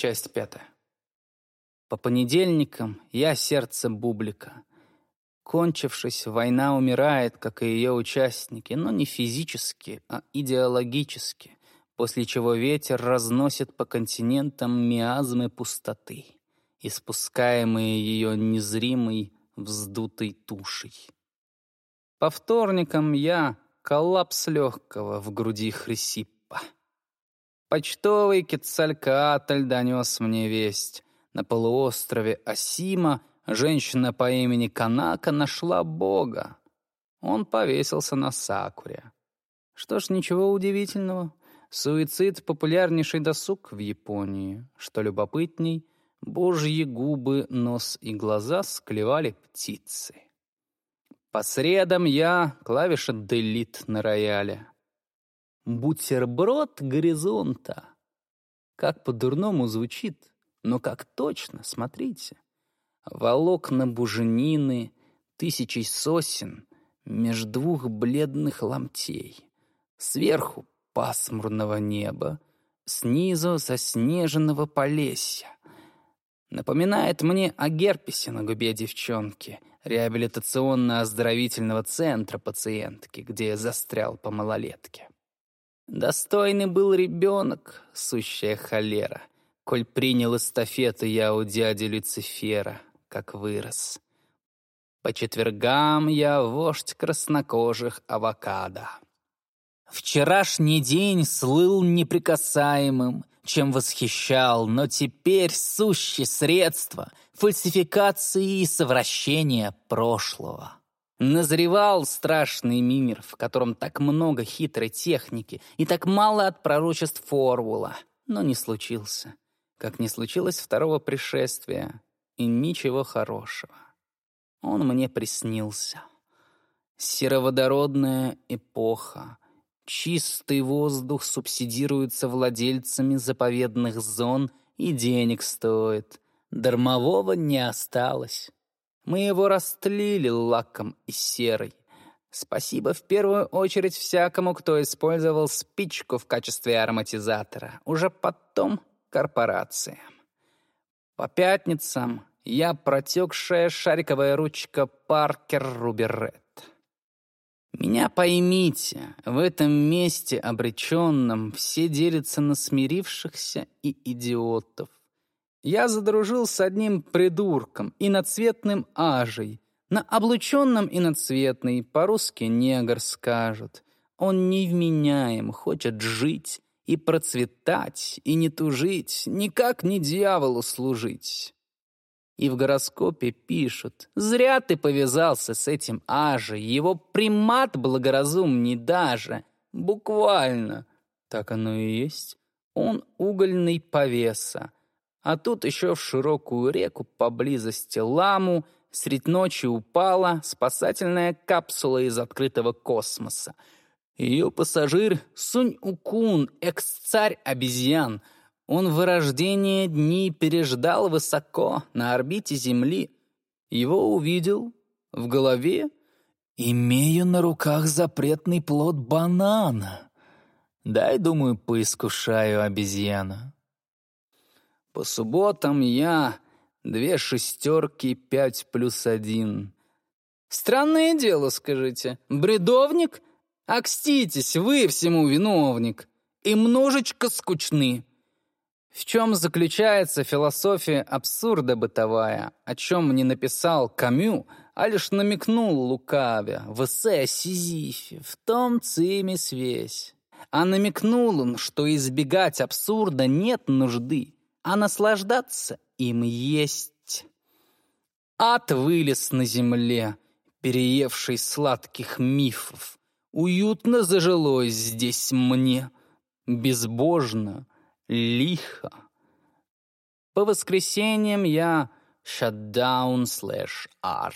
Часть пятая. По понедельникам я сердце бублика. Кончившись, война умирает, как и ее участники, но не физически, а идеологически, после чего ветер разносит по континентам миазмы пустоты, испускаемые ее незримой вздутой тушей. По вторникам я коллапс легкого в груди Хрисиппа. Почтовый Кецалькаатль донес мне весть. На полуострове Асима женщина по имени Канака нашла Бога. Он повесился на Сакуре. Что ж, ничего удивительного. Суицид — популярнейший досуг в Японии. Что любопытней, божьи губы, нос и глаза склевали птицы. По средам я клавиша «Делит» на рояле. Бутерброд горизонта. Как по-дурному звучит, но как точно, смотрите. Волокна буженины, тысячей сосен, меж двух бледных ломтей. Сверху пасмурного неба, снизу заснеженного полесья. Напоминает мне о герпесе на губе девчонки, реабилитационно-оздоровительного центра пациентки, где я застрял по малолетке. Достойный был ребенок, сущая холера, коль принял эстафету я у дяди Люцифера, как вырос. По четвергам я вождь краснокожих авокадо. Вчерашний день слыл неприкасаемым, чем восхищал, но теперь сущие средства фальсификации и совращения прошлого. Назревал страшный мир, в котором так много хитрой техники и так мало от пророчеств Форвула, но не случился. Как не случилось второго пришествия, и ничего хорошего. Он мне приснился. Сероводородная эпоха. Чистый воздух субсидируется владельцами заповедных зон и денег стоит. Дармового не осталось. Мы его растлили лаком и серой. Спасибо в первую очередь всякому, кто использовал спичку в качестве ароматизатора. Уже потом корпорациям. По пятницам я протекшая шариковая ручка Паркер Руберет. Меня поймите, в этом месте обреченном все делятся на смирившихся и идиотов. Я задружил с одним придурком, иноцветным ажей. На облученном иноцветный, по-русски негр скажут. Он невменяем, хочет жить и процветать, и не тужить, никак не дьяволу служить. И в гороскопе пишут, зря ты повязался с этим ажей, его примат благоразумней даже. Буквально. Так оно и есть. Он угольный повеса. А тут еще в широкую реку поблизости ламу средь ночи упала спасательная капсула из открытого космоса. Ее пассажир Сунь-Укун, экс-царь обезьян. Он вырождение дни переждал высоко на орбите Земли. Его увидел в голове. «Имею на руках запретный плод банана. Дай, думаю, поискушаю обезьяна». По субботам я две шестерки, пять плюс один. Странное дело, скажите. Бредовник? Акститесь, вы всему виновник. И множечко скучны. В чем заключается философия абсурда бытовая, о чем не написал Камю, а лишь намекнул лукавя в эссе о Сизифе, в том циме свесь. А намекнул он, что избегать абсурда нет нужды, а наслаждаться им есть. Ад вылез на земле, переевший сладких мифов. Уютно зажилось здесь мне, безбожно, лихо. По воскресеньям я shutdown slash R.